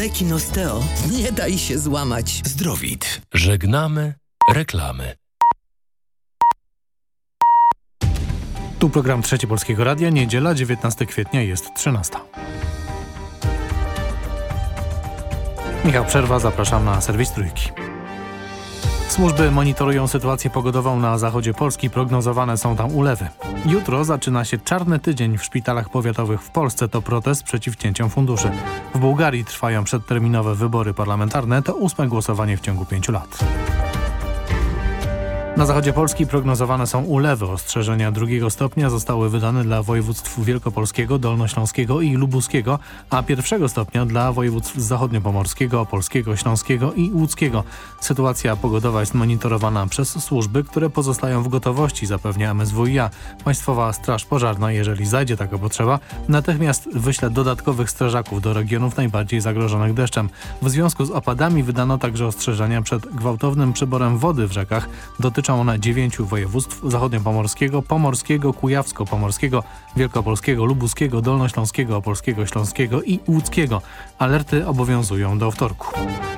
leki Nosteo. Nie daj się złamać. Zdrowit. Żegnamy reklamy. Tu program Trzeci Polskiego Radia, niedziela 19 kwietnia jest 13. Michał Przerwa, zapraszam na serwis Trójki. Służby monitorują sytuację pogodową na zachodzie Polski. Prognozowane są tam ulewy. Jutro zaczyna się czarny tydzień w szpitalach powiatowych w Polsce. To protest przeciw cięciom funduszy. W Bułgarii trwają przedterminowe wybory parlamentarne. To ósme głosowanie w ciągu pięciu lat. Na zachodzie Polski prognozowane są ulewy. Ostrzeżenia drugiego stopnia zostały wydane dla województw wielkopolskiego, dolnośląskiego i lubuskiego, a pierwszego stopnia dla województw zachodniopomorskiego, opolskiego, śląskiego i łódzkiego. Sytuacja pogodowa jest monitorowana przez służby, które pozostają w gotowości, zapewnia MSWiA. Państwowa Straż Pożarna, jeżeli zajdzie taka potrzeba, natychmiast wyśle dodatkowych strażaków do regionów najbardziej zagrożonych deszczem. W związku z opadami wydano także ostrzeżenia przed gwałtownym przyborem wody w rzekach. Dotyczą one dziewięciu województw zachodniopomorskiego, pomorskiego, kujawsko-pomorskiego, wielkopolskiego, lubuskiego, dolnośląskiego, opolskiego, śląskiego i łódzkiego. Alerty obowiązują do wtorku.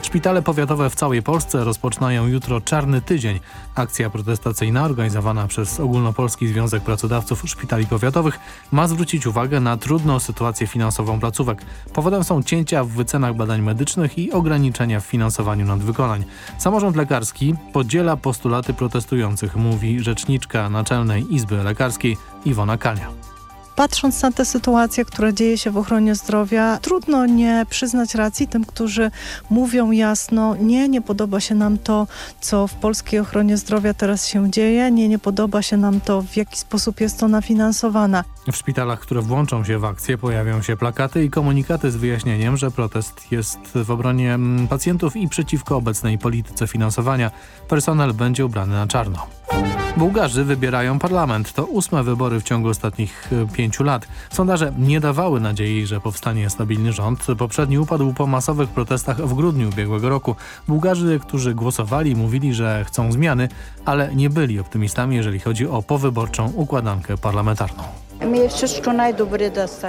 Szpitale powiatowe w całej Polsce rozpoczynają jutro Czarny Tydzień. Akcja protestacyjna organizowana przez Ogólnopolski Związek Pracodawców Szpitali Powiatowych ma zwrócić uwagę na trudną sytuację finansową placówek. Powodem są cięcia w wycenach badań medycznych i ograniczenia w finansowaniu nadwykonań. Samorząd lekarski podziela postulaty protestujących, mówi rzeczniczka Naczelnej Izby Lekarskiej Iwona Kania. Patrząc na tę sytuację, która dzieje się w ochronie zdrowia, trudno nie przyznać racji tym, którzy mówią jasno, nie, nie podoba się nam to, co w polskiej ochronie zdrowia teraz się dzieje, nie, nie podoba się nam to, w jaki sposób jest ona finansowana. W szpitalach, które włączą się w akcję, pojawią się plakaty i komunikaty z wyjaśnieniem, że protest jest w obronie mm, pacjentów i przeciwko obecnej polityce finansowania. Personel będzie ubrany na czarno. Bułgarzy wybierają parlament. To ósme wybory w ciągu ostatnich e, pięciu lat. Sondaże nie dawały nadziei, że powstanie stabilny rząd. Poprzedni upadł po masowych protestach w grudniu ubiegłego roku. Bułgarzy, którzy głosowali, mówili, że chcą zmiany, ale nie byli optymistami, jeżeli chodzi o powyborczą układankę parlamentarną.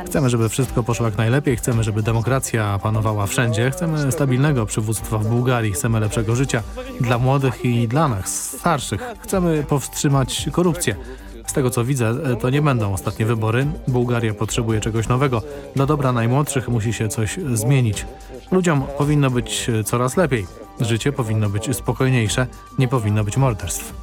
Chcemy, żeby wszystko poszło jak najlepiej, chcemy, żeby demokracja panowała wszędzie, chcemy stabilnego przywództwa w Bułgarii, chcemy lepszego życia dla młodych i dla nas, starszych. Chcemy powstrzymać korupcję. Z tego co widzę, to nie będą ostatnie wybory. Bułgaria potrzebuje czegoś nowego. Dla dobra najmłodszych musi się coś zmienić. Ludziom powinno być coraz lepiej. Życie powinno być spokojniejsze, nie powinno być morderstw.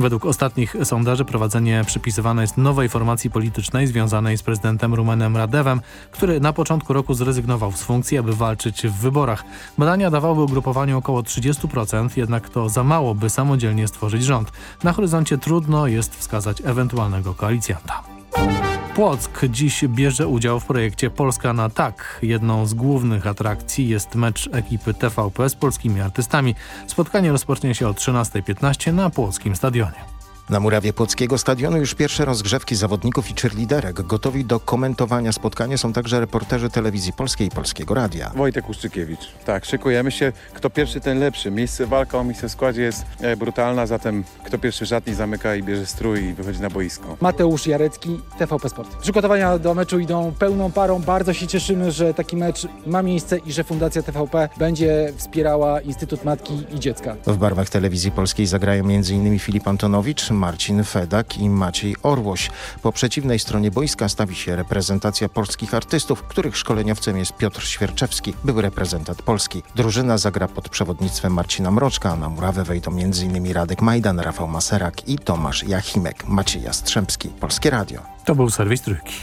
Według ostatnich sondaży prowadzenie przypisywane jest nowej formacji politycznej związanej z prezydentem Rumenem Radewem, który na początku roku zrezygnował z funkcji, aby walczyć w wyborach. Badania dawały ugrupowaniu około 30%, jednak to za mało, by samodzielnie stworzyć rząd. Na horyzoncie trudno jest wskazać ewentualnego koalicjanta. Płock dziś bierze udział w projekcie Polska na tak. Jedną z głównych atrakcji jest mecz ekipy TVP z polskimi artystami. Spotkanie rozpocznie się o 13.15 na Płockim Stadionie. Na murawie Płockiego Stadionu już pierwsze rozgrzewki zawodników i cheerleaderek. Gotowi do komentowania spotkania są także reporterzy Telewizji Polskiej i Polskiego Radia. Wojtek Uszczykiewicz. Tak, szykujemy się. Kto pierwszy, ten lepszy. Miejsce walka o miejsce w składzie jest e, brutalna, zatem kto pierwszy żadni zamyka i bierze strój i wychodzi na boisko. Mateusz Jarecki, TVP Sport. Przygotowania do meczu idą pełną parą. Bardzo się cieszymy, że taki mecz ma miejsce i że Fundacja TVP będzie wspierała Instytut Matki i Dziecka. W barwach Telewizji Polskiej zagrają m.in. Filip Antonowicz, Marcin Fedak i Maciej Orłoś. Po przeciwnej stronie boiska stawi się reprezentacja polskich artystów, których szkoleniowcem jest Piotr Świerczewski, były reprezentant Polski. Drużyna zagra pod przewodnictwem Marcina Mroczka, a na murawę wejdą m.in. Radek Majdan, Rafał Maserak i Tomasz Jachimek. Maciej Jastrzębski, Polskie Radio. To był serwis Trójki.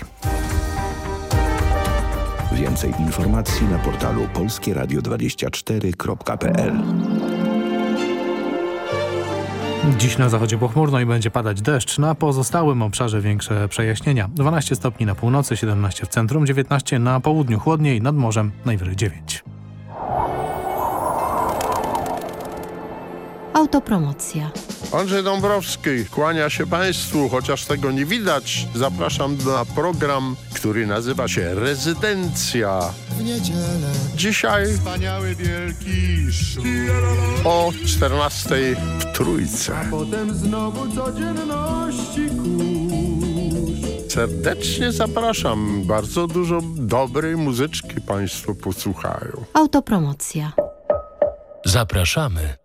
Więcej informacji na portalu polskieradio24.pl Dziś na zachodzie pochmurno i będzie padać deszcz. Na pozostałym obszarze większe przejaśnienia. 12 stopni na północy, 17 w centrum, 19 na południu, chłodniej, nad morzem najwyżej 9. Autopromocja. Andrzej Dąbrowski kłania się Państwu, chociaż tego nie widać. Zapraszam na program, który nazywa się Rezydencja. W niedzielę. Dzisiaj wspaniały wielki szum. O 14 w Trójce. A potem znowu codzienności kurz. Serdecznie zapraszam. Bardzo dużo dobrej muzyczki Państwo posłuchają. Autopromocja. Zapraszamy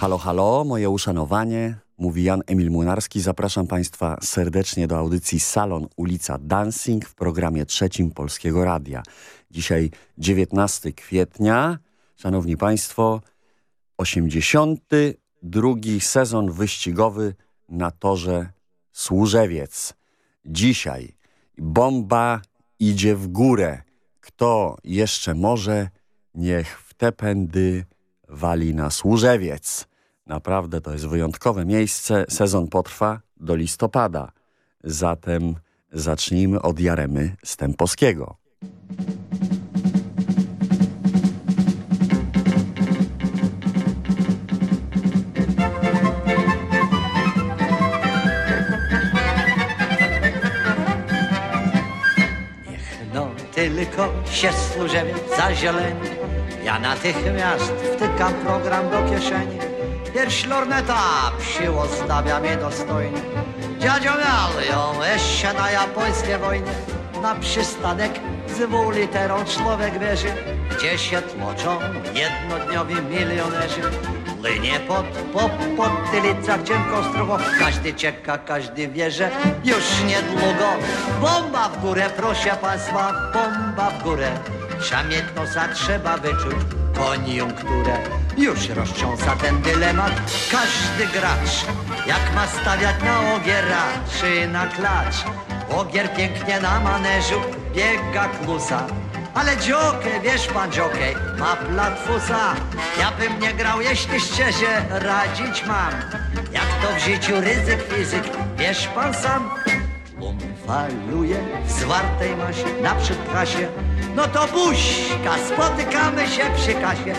Halo, halo, moje uszanowanie. Mówi Jan Emil Młynarski. Zapraszam Państwa serdecznie do audycji Salon Ulica Dancing w programie trzecim Polskiego Radia. Dzisiaj 19 kwietnia. Szanowni Państwo, 82 sezon wyścigowy na torze Służewiec. Dzisiaj bomba idzie w górę. Kto jeszcze może, niech w te pędy wali na Służewiec. Naprawdę to jest wyjątkowe miejsce. Sezon potrwa do listopada. Zatem zacznijmy od Jaremy Stępowskiego. No tylko się służymy zazieleni Ja natychmiast wtykam program do kieszeni Pierś lorneta psiło stawia mnie dostojnie Dziadzio ją jeszcze na japońskiej wojnie Na przystanek z literą człowiek bierze Gdzie się tłoczą jednodniowi milionerzy. Płynie pod, po, pod tylicach cienką strugą Każdy czeka, każdy wie, że już niedługo Bomba w górę, proszę państwa, bomba w górę. Trzeba mieć nosa, trzeba wyczuć koniunkturę Już roztrząsa ten dylemat. Każdy gracz Jak ma stawiać na ogiera czy na klacz. Ogier pięknie na maneżu biega klusa. Ale dziokej, wiesz pan dziokej, ma platfusa. Ja bym nie grał, jeśli szczerze radzić mam. Jak to w życiu ryzyk fizyk, wiesz pan sam? Bum faluje w zwartej masie, naprzód kasie No to buźka, spotykamy się przy kasie.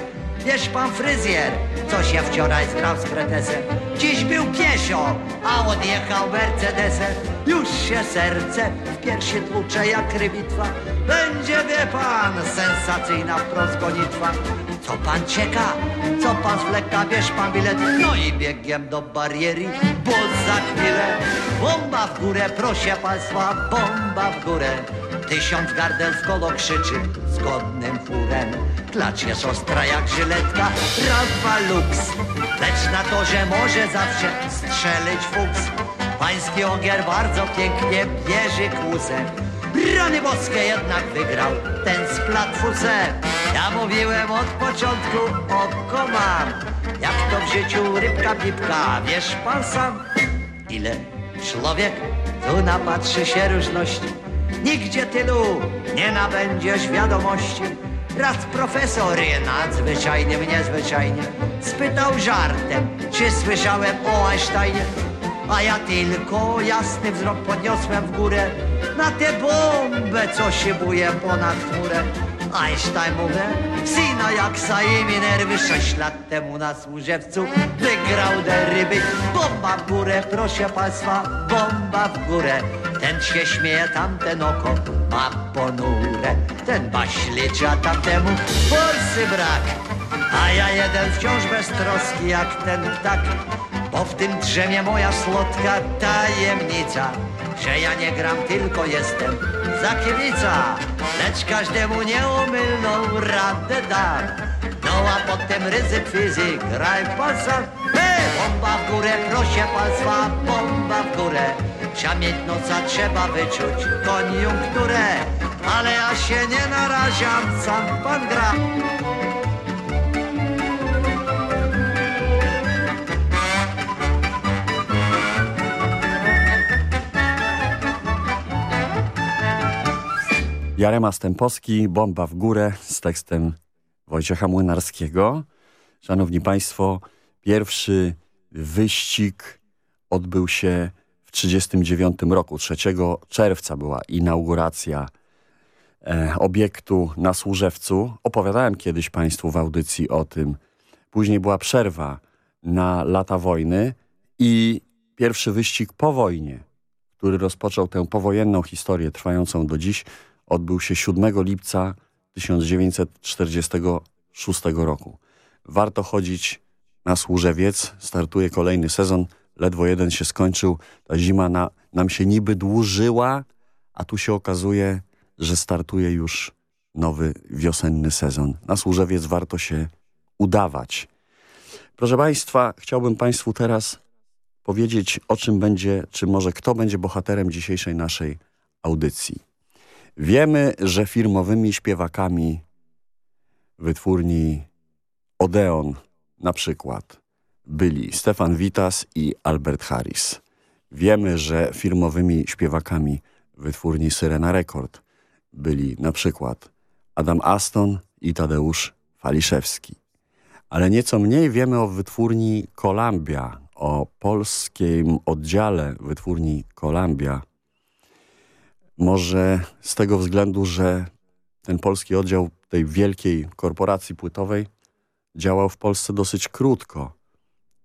Wiesz pan fryzjer, co się wczoraj zgrał z kretesem Dziś był piesio, a odjechał Mercedesem Już się serce w piersi tłucze jak rybitwa. Będzie, wie pan, sensacyjna wprost gonitwa Co pan czeka? Co pan zwleka? Bierz pan bilet. No i biegiem do bariery, bo za chwilę Bomba w górę, proszę państwa, bomba w górę. Tysiąc gardel w kolo krzyczy zgodnym chórem Klacz jest ostra jak żyletka, Rafa Lux Lecz na to, że może zawsze strzelić fuks Pański ogier bardzo pięknie bierze kłusem Rany boskie jednak wygrał ten z platfusem Ja mówiłem od początku oko mam Jak to w życiu rybka pipka, wiesz pan sam? Ile człowiek tu napatrzy się różności. Nigdzie tylu nie nabędziesz wiadomości. Raz profesor nadzwyczajnie mnie zwyczajnie Spytał żartem, czy słyszałem o Einsteinie A ja tylko jasny wzrok podniosłem w górę. Na tę bombę, co się buje ponad chmurę. Einstein mówię, syna jak sajemi nerwy. Sześć lat temu na Służewcu wygrał deryby Bomba w górę, proszę państwa, bomba w górę. Ten się śmieje, tamten oko ma ponure Ten baśliczy, a tamtemu forsy brak. A ja jeden wciąż bez troski jak ten ptak Bo w tym drzemie moja słodka tajemnica Że ja nie gram, tylko jestem zakiewica Lecz każdemu nieomylną radę dam. No a potem ryzyk fizyk, graj Hej, bomba w górę, proszę państwa, bomba w górę. Trzeba noca, trzeba wyczuć koniunkturę. Ale ja się nie naraziam, sam pan gra Jarema Stępowski, Bomba w górę z tekstem Wojciecha Młynarskiego. Szanowni Państwo, pierwszy wyścig odbył się w 1939 roku. 3 czerwca była inauguracja e, obiektu na Służewcu. Opowiadałem kiedyś Państwu w audycji o tym. Później była przerwa na lata wojny i pierwszy wyścig po wojnie, który rozpoczął tę powojenną historię trwającą do dziś, odbył się 7 lipca 1946 roku. Warto chodzić na Służewiec, startuje kolejny sezon, ledwo jeden się skończył, ta zima na, nam się niby dłużyła, a tu się okazuje, że startuje już nowy wiosenny sezon. Na Służewiec warto się udawać. Proszę Państwa, chciałbym Państwu teraz powiedzieć, o czym będzie, czy może kto będzie bohaterem dzisiejszej naszej audycji. Wiemy, że firmowymi śpiewakami wytwórni Odeon na przykład byli Stefan Witas i Albert Harris. Wiemy, że firmowymi śpiewakami wytwórni Syrena Rekord byli na przykład Adam Aston i Tadeusz Faliszewski. Ale nieco mniej wiemy o wytwórni Columbia, o polskim oddziale wytwórni Columbia. Może z tego względu, że ten polski oddział tej wielkiej korporacji płytowej działał w Polsce dosyć krótko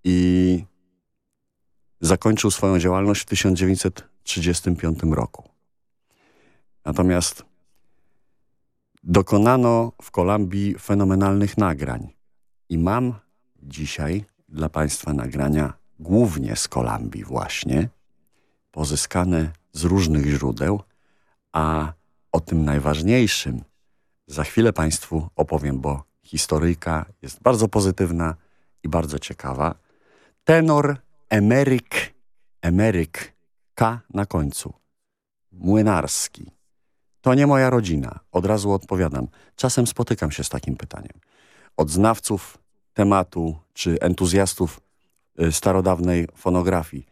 i zakończył swoją działalność w 1935 roku. Natomiast dokonano w Kolumbii fenomenalnych nagrań i mam dzisiaj dla Państwa nagrania głównie z Kolumbii właśnie, pozyskane z różnych źródeł, a o tym najważniejszym za chwilę Państwu opowiem, bo historyjka jest bardzo pozytywna i bardzo ciekawa. Tenor Emeryk, Emeryk K na końcu. Młynarski. To nie moja rodzina. Od razu odpowiadam. Czasem spotykam się z takim pytaniem. Od znawców tematu czy entuzjastów y, starodawnej fonografii.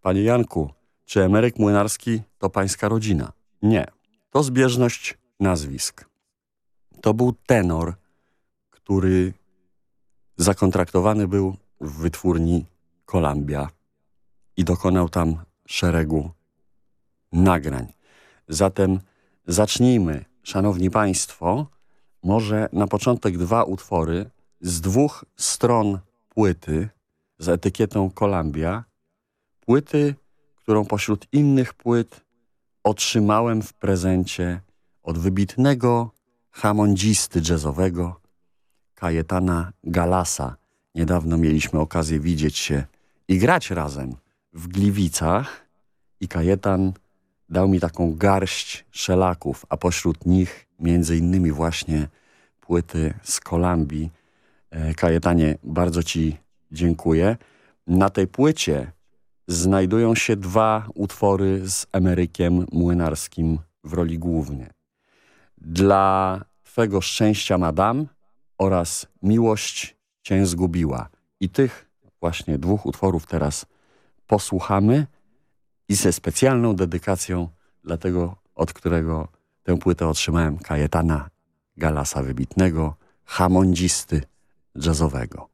Panie Janku, czy Emeryk Młynarski to pańska rodzina? Nie. To zbieżność nazwisk. To był tenor, który zakontraktowany był w wytwórni Columbia i dokonał tam szeregu nagrań. Zatem zacznijmy, szanowni państwo, może na początek dwa utwory z dwóch stron płyty z etykietą Columbia. Płyty, którą pośród innych płyt otrzymałem w prezencie od wybitnego hamondzisty jazzowego Kajetana Galasa. Niedawno mieliśmy okazję widzieć się i grać razem w Gliwicach i Kajetan dał mi taką garść szelaków, a pośród nich między innymi właśnie płyty z Kolumbii. E, Kajetanie, bardzo Ci dziękuję. Na tej płycie znajdują się dwa utwory z Emerykiem Młynarskim w roli głównej. Dla Twego szczęścia, madam, oraz Miłość Cię zgubiła. I tych właśnie dwóch utworów teraz posłuchamy i ze specjalną dedykacją dla tego, od którego tę płytę otrzymałem, Kajetana Galasa wybitnego, hamondzisty jazzowego.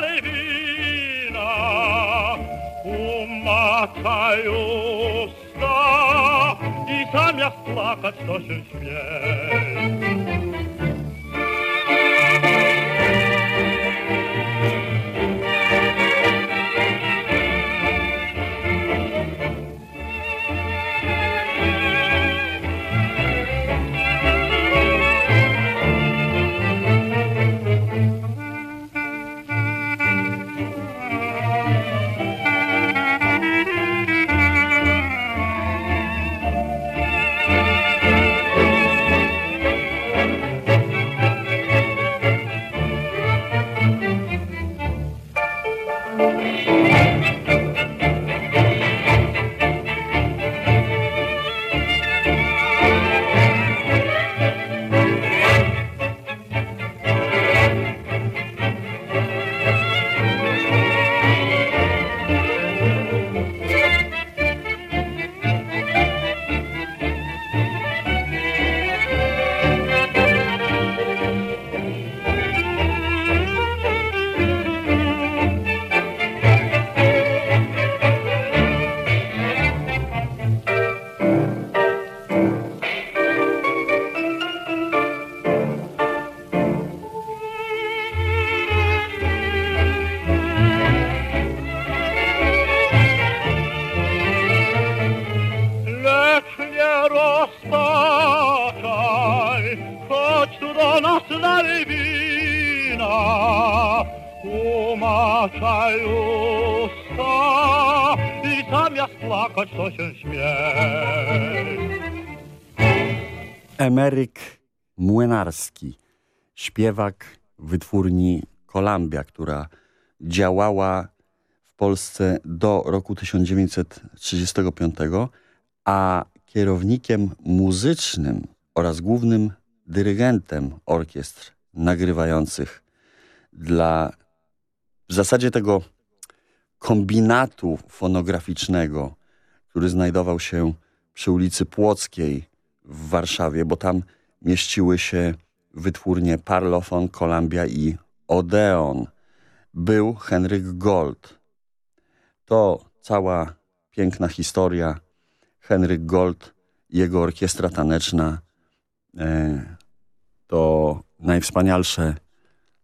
Nas nalej wina. Umaczaj usta i zamiast płakać to się śmiej. Lecz Emeryk Młynarski, śpiewak wytwórni Kolambia, która działała w Polsce do roku 1935, a kierownikiem muzycznym oraz głównym dyrygentem orkiestr nagrywających dla w zasadzie tego kombinatu fonograficznego, który znajdował się przy ulicy Płockiej w Warszawie, bo tam mieściły się wytwórnie Parlophone, Columbia i Odeon. Był Henryk Gold. To cała piękna historia. Henryk Gold, jego orkiestra taneczna e, to najwspanialsze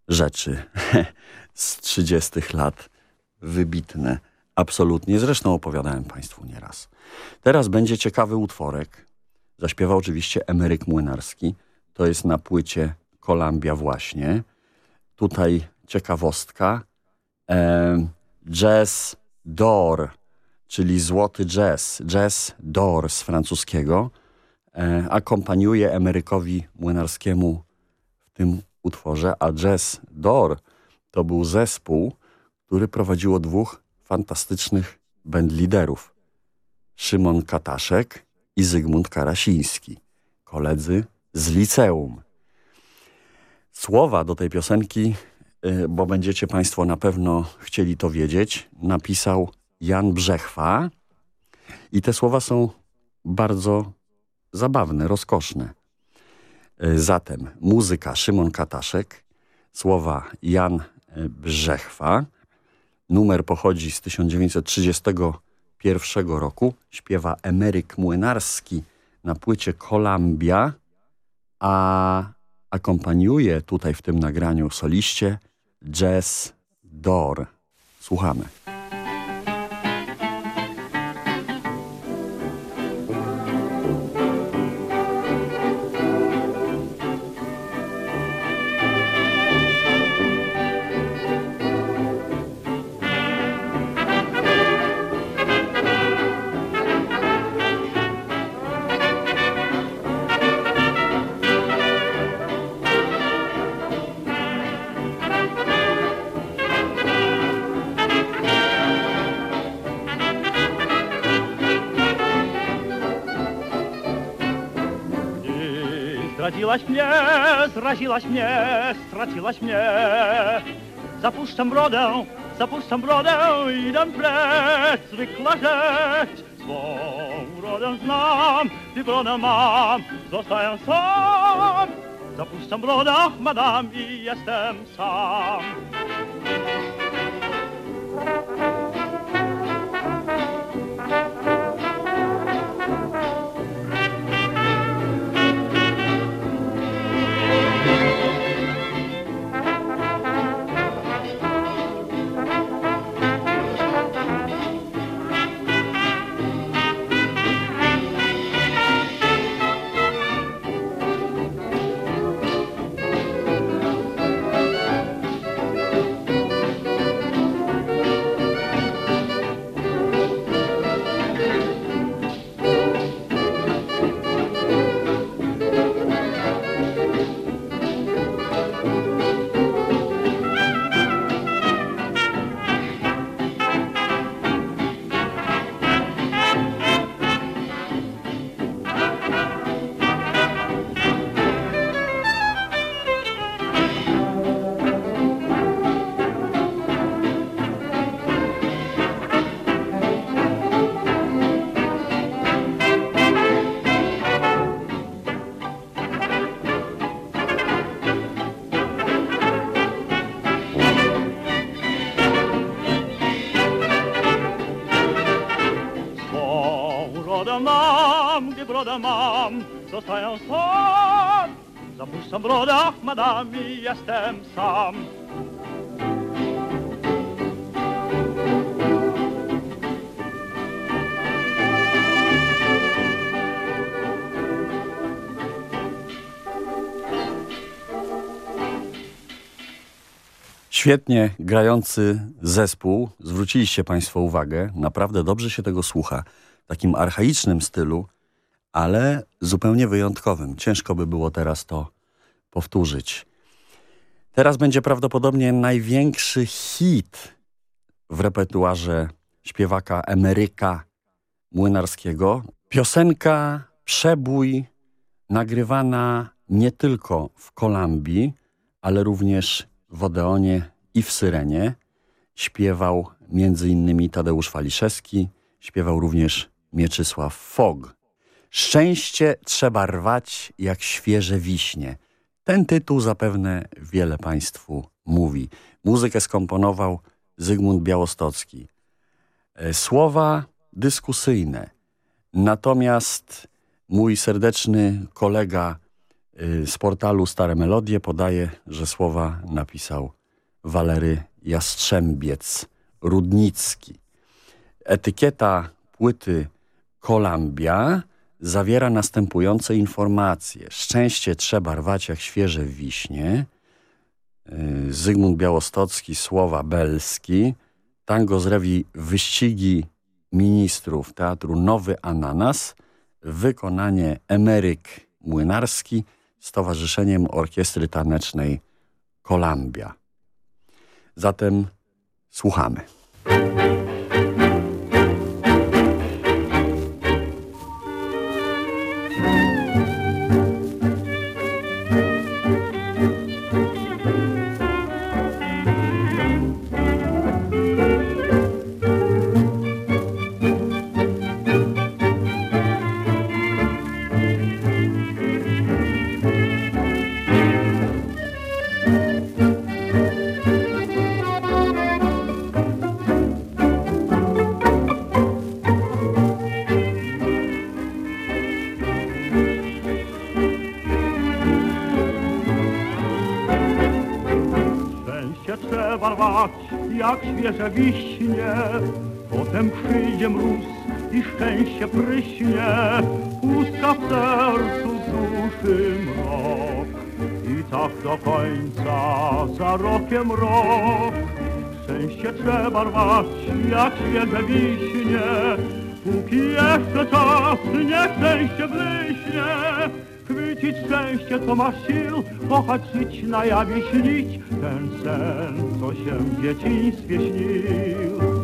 rzeczy z 30 lat. Wybitne. Absolutnie. Zresztą opowiadałem Państwu nieraz. Teraz będzie ciekawy utworek. Zaśpiewał oczywiście Emeryk Młynarski. To jest na płycie Kolambia właśnie. Tutaj ciekawostka. E, jazz d'or, czyli złoty jazz. Jazz d'or z francuskiego. E, akompaniuje Emerykowi Młynarskiemu w tym utworze, a Jazz d'or to był zespół, który prowadziło dwóch fantastycznych bandliderów. Szymon Kataszek i Zygmunt Karasiński, koledzy z liceum. Słowa do tej piosenki, y, bo będziecie Państwo na pewno chcieli to wiedzieć, napisał Jan Brzechwa i te słowa są bardzo zabawne, rozkoszne. Y, Zatem muzyka Szymon Kataszek, słowa Jan y, Brzechwa, numer pochodzi z 1931 roku, śpiewa Emeryk Młynarski na płycie Columbia, a akompaniuje tutaj w tym nagraniu soliście Jazz Door. Słuchamy. Zraziłaś mnie, straciłaś mnie. Zapuszczam brodę, zapuszczam brodę, idę precz, zwykła rzecz. Swą brodę znam i brodę mam, zostaję sam. Zapuszczam brodę, madam, i jestem sam. Brodę mam, zostaję sam. Zapuszczam brodę, madam, i jestem sam. Świetnie grający zespół, zwróciliście Państwo uwagę, naprawdę dobrze się tego słucha. W takim archaicznym stylu, ale zupełnie wyjątkowym. Ciężko by było teraz to powtórzyć. Teraz będzie prawdopodobnie największy hit w repertuarze śpiewaka Emeryka Młynarskiego. Piosenka Przebój nagrywana nie tylko w Kolumbii, ale również w Odeonie i w Syrenie. Śpiewał m.in. Tadeusz Waliszewski, śpiewał również Mieczysław Fog. Szczęście trzeba rwać jak świeże wiśnie. Ten tytuł zapewne wiele Państwu mówi. Muzykę skomponował Zygmunt Białostocki. E, Słowa dyskusyjne. Natomiast mój serdeczny kolega y, z portalu Stare Melodie podaje, że słowa napisał Walery Jastrzębiec Rudnicki. Etykieta płyty Kolambia zawiera następujące informacje. Szczęście trzeba rwać jak świeże wiśnie. Y, Zygmunt Białostocki, słowa Belski. Tango z rewi Wyścigi Ministrów Teatru Nowy Ananas. Wykonanie Emeryk Młynarski z Towarzyszeniem Orkiestry Tanecznej Kolambia. Zatem słuchamy. Jak świeże wiśnie, potem przyjdzie mróz i szczęście pryśnie, pustka w sercu duszy mrok. I tak do końca, za rokiem rok. Szczęście trzeba rwać jak świeże wiśnie, póki jeszcze czas, niech szczęście błyśnie. Chwycić szczęście, co ma sił, kochać, żyć, na jawie śnić, ten sen, co się w dzieciństwie śnił.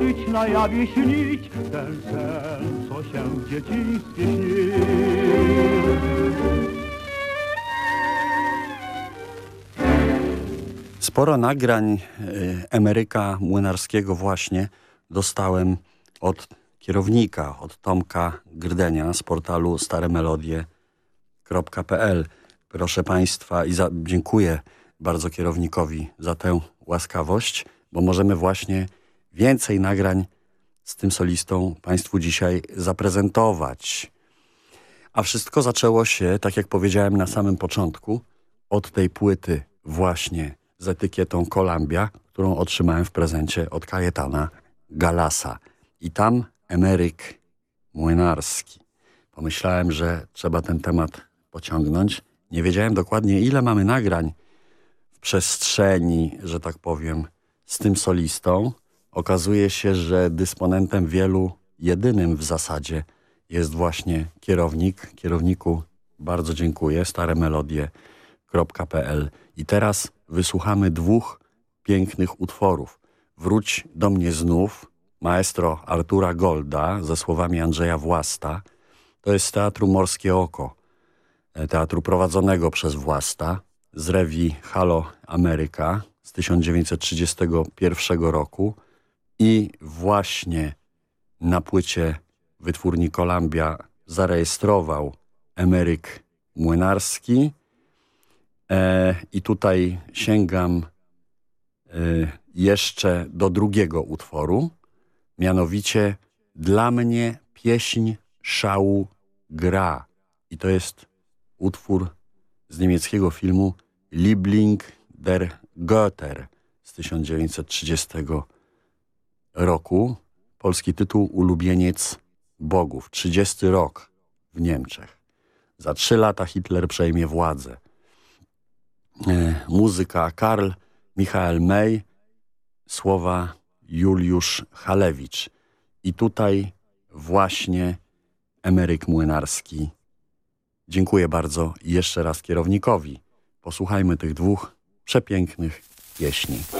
Żyć na jawie, śnić ten sen, co się w dzieciństwie śnił. Sporo nagrań y, Emeryka Młynarskiego właśnie dostałem od kierownika, od Tomka Grdenia z portalu staremelodie.pl. Proszę Państwa i za, dziękuję bardzo kierownikowi za tę łaskawość, bo możemy właśnie więcej nagrań z tym solistą Państwu dzisiaj zaprezentować. A wszystko zaczęło się, tak jak powiedziałem na samym początku, od tej płyty właśnie z etykietą Columbia, którą otrzymałem w prezencie od Kajetana Galasa. I tam Emeryk Młynarski. Pomyślałem, że trzeba ten temat pociągnąć. Nie wiedziałem dokładnie, ile mamy nagrań w przestrzeni, że tak powiem, z tym solistą. Okazuje się, że dysponentem wielu, jedynym w zasadzie jest właśnie kierownik. Kierowniku bardzo dziękuję, staremelodie.pl I teraz wysłuchamy dwóch pięknych utworów. Wróć do mnie znów, maestro Artura Golda ze słowami Andrzeja Własta. To jest Teatru Morskie Oko, e, teatru prowadzonego przez Własta z rewi Halo Ameryka z 1931 roku i właśnie na płycie wytwórni Columbia zarejestrował Emeryk Młynarski e, i tutaj sięgam e, jeszcze do drugiego utworu, mianowicie Dla mnie pieśń szału gra. I to jest utwór z niemieckiego filmu Liebling der Götter z 1930 roku. Polski tytuł Ulubieniec Bogów. 30 rok w Niemczech. Za trzy lata Hitler przejmie władzę. E, muzyka Karl Michael May, słowa Juliusz Halewicz. I tutaj właśnie Emeryk Młynarski. Dziękuję bardzo jeszcze raz kierownikowi. Posłuchajmy tych dwóch przepięknych pieśni.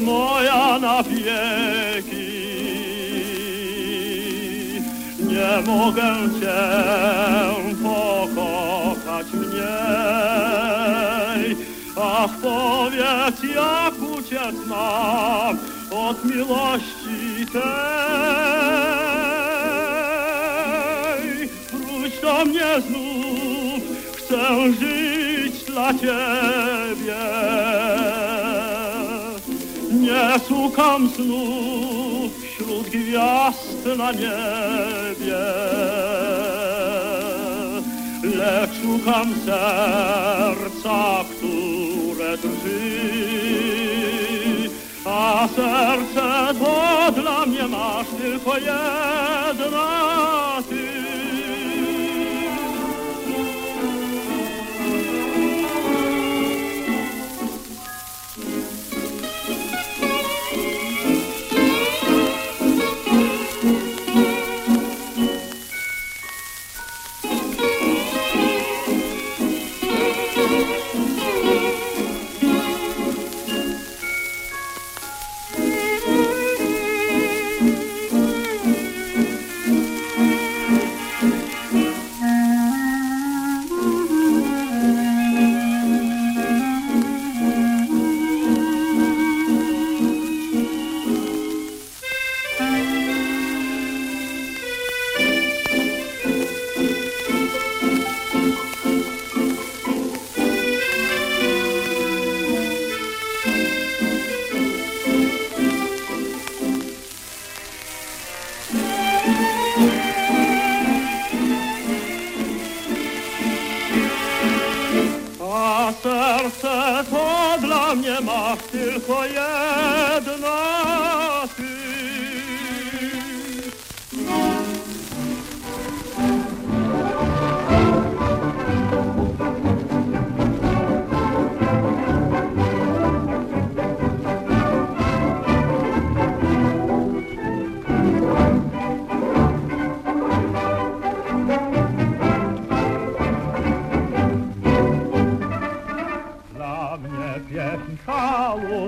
Moja na wieki. Nie mogę cię pokochać mniej. Ach, powiedz, jak uciec nam od miłości tej. Wróć do mnie znów, chcę żyć dla Ciebie. Nie szukam snów wśród gwiazd na niebie, lecz szukam serca, które drży. A serce to dla mnie masz tylko jedna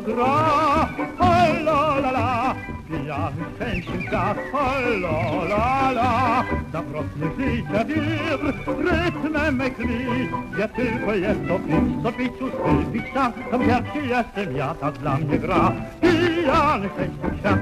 gra, oj la la la, świat, oj la la la. Krwi, gdzie tylko jest to pić, co pić już wypić tam, tam pierwszy jestem ja, dla mnie gra. Pijany szczęściem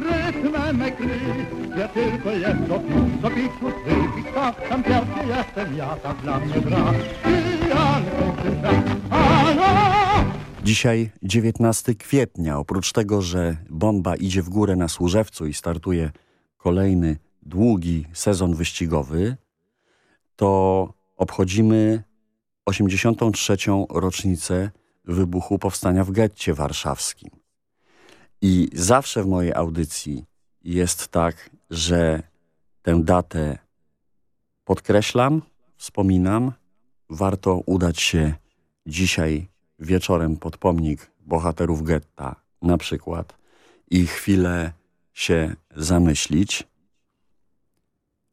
Rytmem gdzie tylko co tak, tam pierwszy jestem ja, tak dla mnie gra. Dzisiaj 19 kwietnia. Oprócz tego, że bomba idzie w górę na Służewcu i startuje kolejny długi sezon wyścigowy, to obchodzimy 83. rocznicę wybuchu powstania w getcie warszawskim. I zawsze w mojej audycji jest tak, że tę datę podkreślam, wspominam. Warto udać się dzisiaj wieczorem pod pomnik bohaterów getta na przykład i chwilę się zamyślić.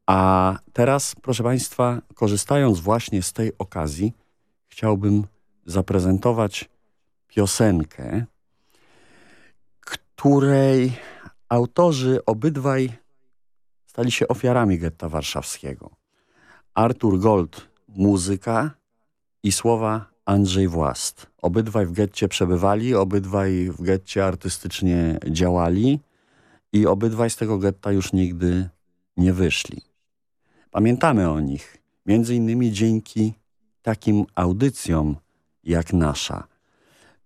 A teraz, proszę Państwa, korzystając właśnie z tej okazji, chciałbym zaprezentować piosenkę, której autorzy obydwaj stali się ofiarami getta warszawskiego. Artur Gold muzyka i słowa Andrzej Włast. Obydwaj w getcie przebywali, obydwaj w getcie artystycznie działali i obydwaj z tego getta już nigdy nie wyszli. Pamiętamy o nich, między innymi dzięki takim audycjom jak nasza.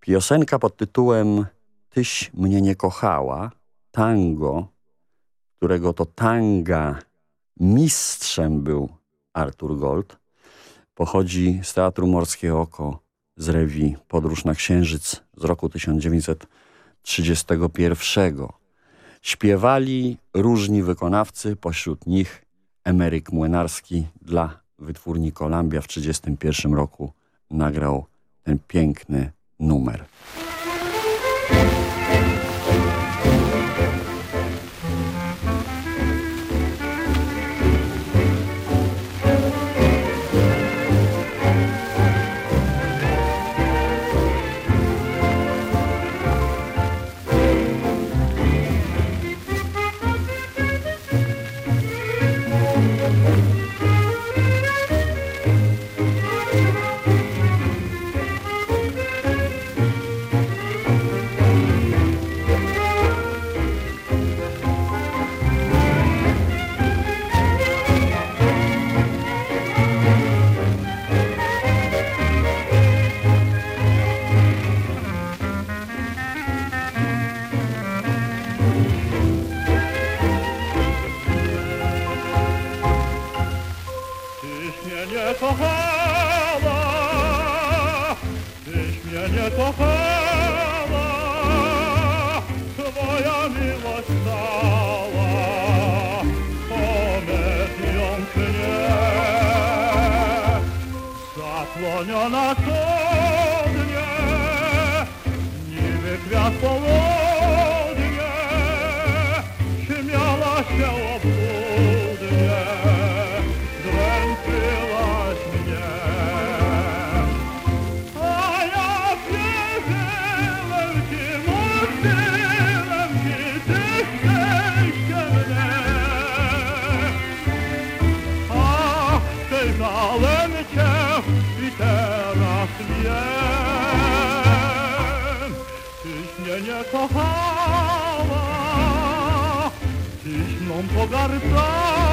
Piosenka pod tytułem Tyś mnie nie kochała, tango, którego to tanga mistrzem był Artur Gold, pochodzi z Teatru Morskie Oko z rewi Podróż na Księżyc z roku 1931. Śpiewali różni wykonawcy, pośród nich Emeryk Młynarski dla wytwórni Columbia w 1931 roku nagrał ten piękny numer. Kochała, tyś mnie nie kochała, twoja miłość cała, komedią czy nie, zapłoniona cudnie, un po' garbato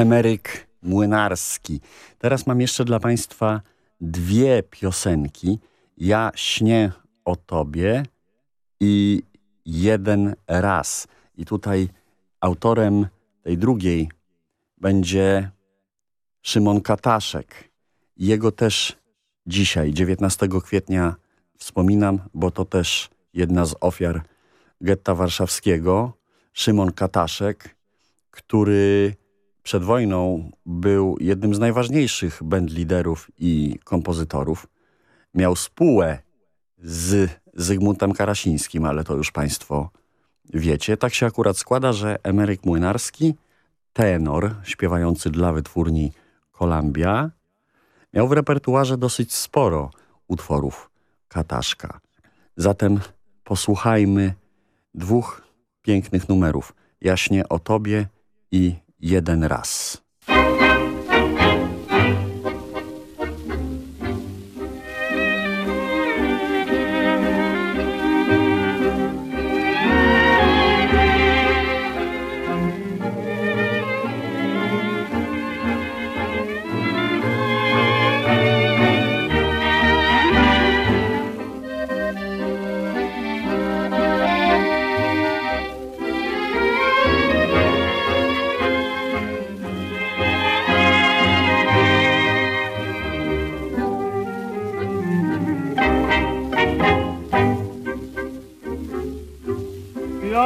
Emeryk Młynarski. Teraz mam jeszcze dla Państwa dwie piosenki. Ja śnię o Tobie i jeden raz. I tutaj autorem tej drugiej będzie Szymon Kataszek. Jego też dzisiaj, 19 kwietnia wspominam, bo to też jedna z ofiar getta warszawskiego. Szymon Kataszek, który przed wojną był jednym z najważniejszych bandliderów i kompozytorów. Miał spółę z Zygmuntem Karasińskim, ale to już Państwo wiecie. Tak się akurat składa, że Emeryk Młynarski, tenor śpiewający dla wytwórni Columbia, miał w repertuarze dosyć sporo utworów Kataszka. Zatem posłuchajmy dwóch pięknych numerów. Jaśnie o Tobie i jeden raz.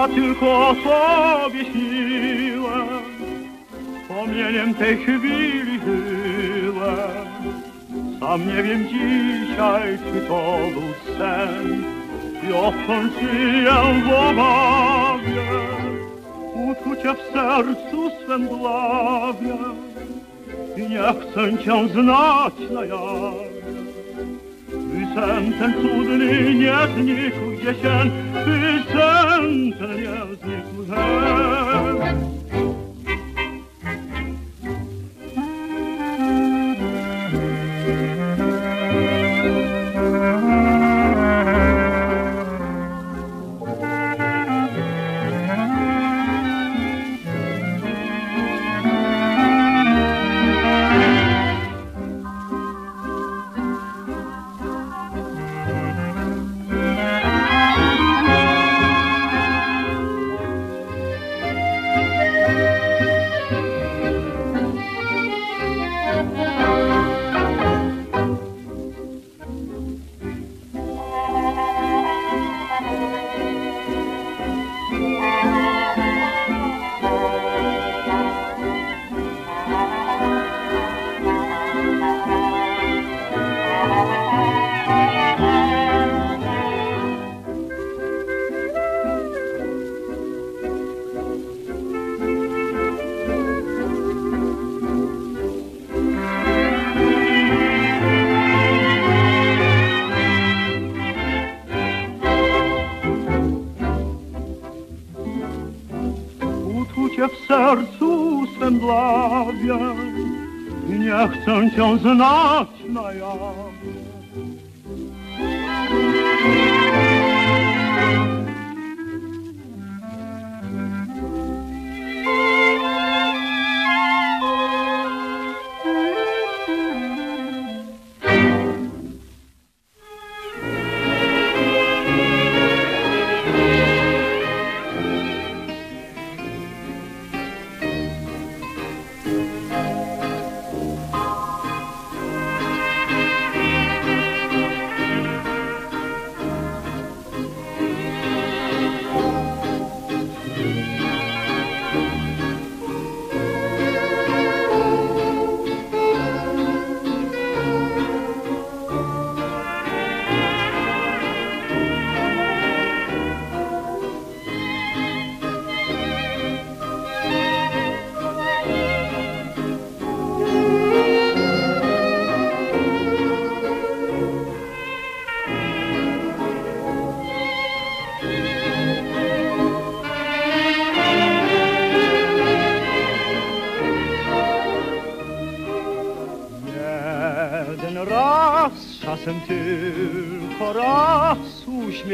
Ja tylko o sobie śniłem, wspomnieniem tej chwili żyłem. Sam nie wiem dzisiaj, czy to był sen, i odkąd żyję w obawie, uczucia w sercu swem dławię i nie chcę cię znać na jawie. Sen ten cudny nie znikł gdzie sen ten nie znikł że. Nie chcę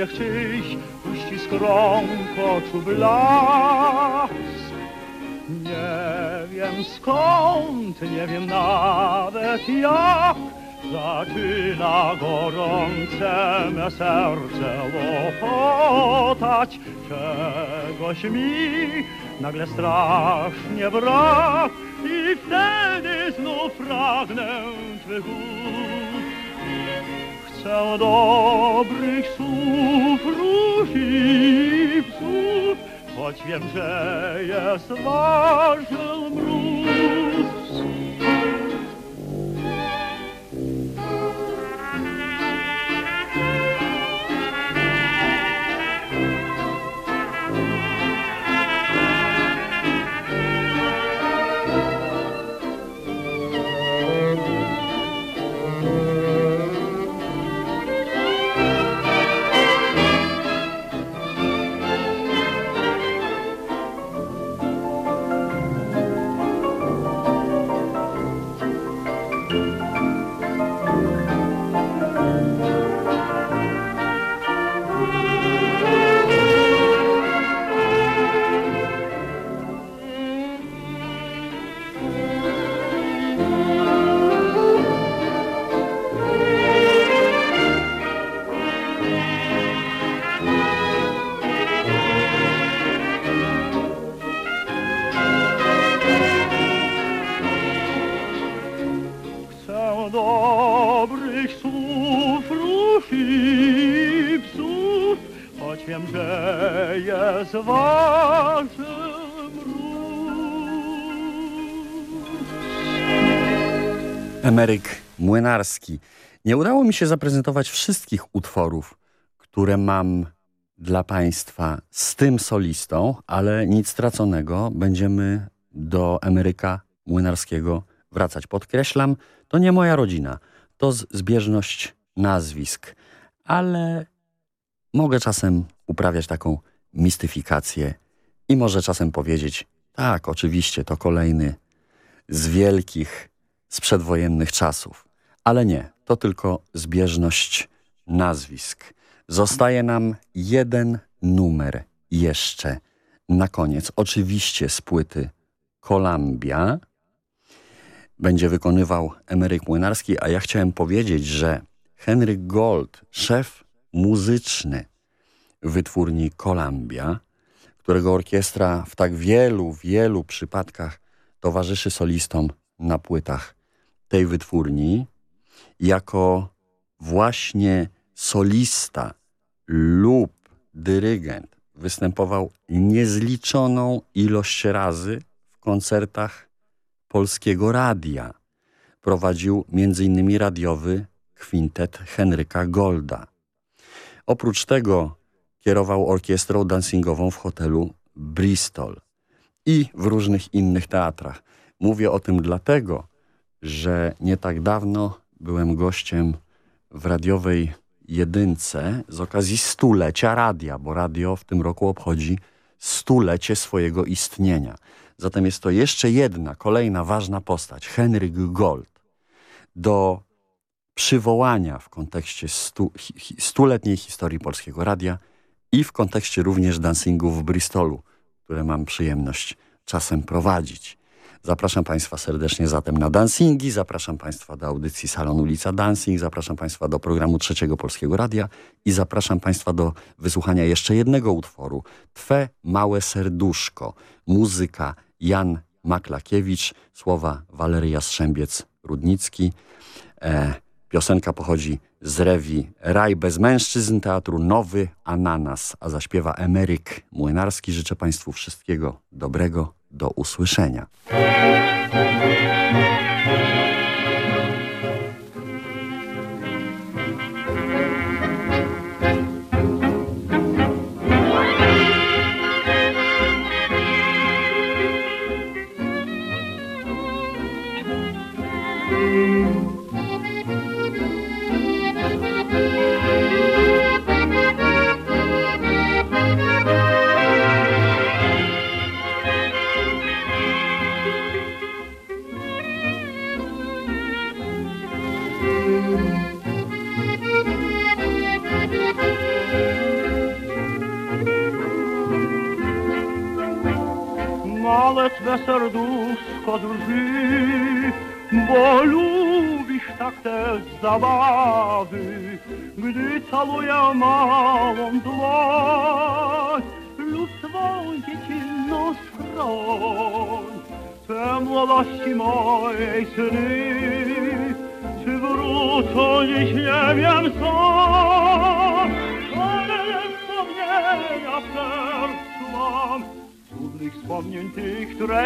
uśmiech czyś, uścisk rąk, oczu blask. Nie wiem skąd, nie wiem nawet jak, zaczyna gorące me serce łopotać. Czegoś mi nagle strasznie brak i wtedy znów pragnę Twych ust. Chcę dobrych słów, róż i psów, choć wiem, że jest ważny Emeryk Młynarski. Nie udało mi się zaprezentować wszystkich utworów, które mam dla Państwa z tym solistą, ale nic straconego. Będziemy do Emeryka Młynarskiego wracać. Podkreślam, to nie moja rodzina. To zbieżność nazwisk, ale mogę czasem uprawiać taką mistyfikację i może czasem powiedzieć, tak, oczywiście, to kolejny z wielkich, z przedwojennych czasów. Ale nie, to tylko zbieżność nazwisk. Zostaje nam jeden numer jeszcze na koniec. Oczywiście z płyty Columbia będzie wykonywał Emeryk Młynarski, a ja chciałem powiedzieć, że Henryk Gold, szef muzyczny wytwórni Columbia, którego orkiestra w tak wielu, wielu przypadkach towarzyszy solistom na płytach tej wytwórni, jako właśnie solista lub dyrygent występował niezliczoną ilość razy w koncertach Polskiego Radia. Prowadził m.in. radiowy kwintet Henryka Golda. Oprócz tego kierował orkiestrą dancingową w hotelu Bristol i w różnych innych teatrach. Mówię o tym dlatego, że nie tak dawno byłem gościem w radiowej jedynce z okazji stulecia radia, bo radio w tym roku obchodzi stulecie swojego istnienia. Zatem jest to jeszcze jedna, kolejna ważna postać, Henryk Gold, do przywołania w kontekście stu, hi, stuletniej historii Polskiego Radia i w kontekście również dancingu w Bristolu, które mam przyjemność czasem prowadzić. Zapraszam Państwa serdecznie zatem na dancingi, zapraszam Państwa do audycji Salon Ulica Dancing, zapraszam Państwa do programu Trzeciego Polskiego Radia i zapraszam Państwa do wysłuchania jeszcze jednego utworu. Twe małe serduszko, muzyka Jan Maklakiewicz, słowa Walery Jastrzębiec-Rudnicki. E, piosenka pochodzi z rewi Raj bez mężczyzn Teatru Nowy Ananas, a zaśpiewa Emeryk Młynarski. Życzę Państwu wszystkiego dobrego. Do usłyszenia.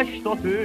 Tych, któreś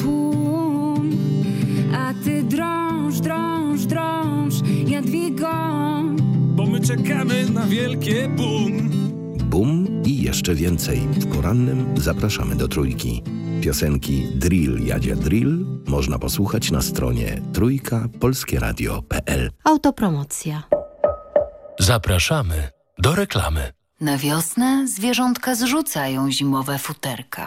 tłum. A ty drąż, drąż, drąż, Jadwigo, Bo my czekamy na wielkie boom. Bum i jeszcze więcej. W porannym zapraszamy do trójki. Piosenki Drill Jadzia Drill można posłuchać na stronie trójka polskieradio.pl. Autopromocja. Zapraszamy do reklamy. Na wiosnę zwierzątka zrzucają zimowe futerka.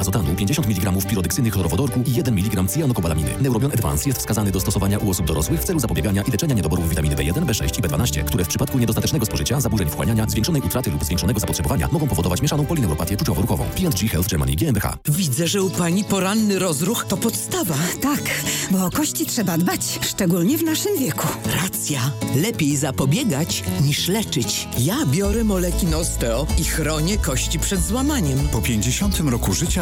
azotanu, 50 mg pirodeksyny chlorowodorku i 1 mg cyjanokobalaminy. Neurobion Advance jest wskazany do stosowania u osób dorosłych w celu zapobiegania i leczenia niedoborów witaminy B1, B6 i B12, które w przypadku niedostatecznego spożycia, zaburzeń wchłaniania, zwiększonej utraty lub zwiększonego zapotrzebowania mogą powodować mieszaną polineuropatię czuciowo-ruchową. P&G Health Germany GmbH. Widzę, że u pani poranny rozruch to podstawa. Tak, bo o kości trzeba dbać, szczególnie w naszym wieku. Racja. Lepiej zapobiegać niż leczyć. Ja biorę moleki Osteo i chronię kości przed złamaniem. Po 50 roku życia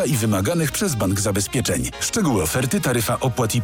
klienta i wymaganych przez bank zabezpieczeń. Szczegóły oferty, taryfa opłat i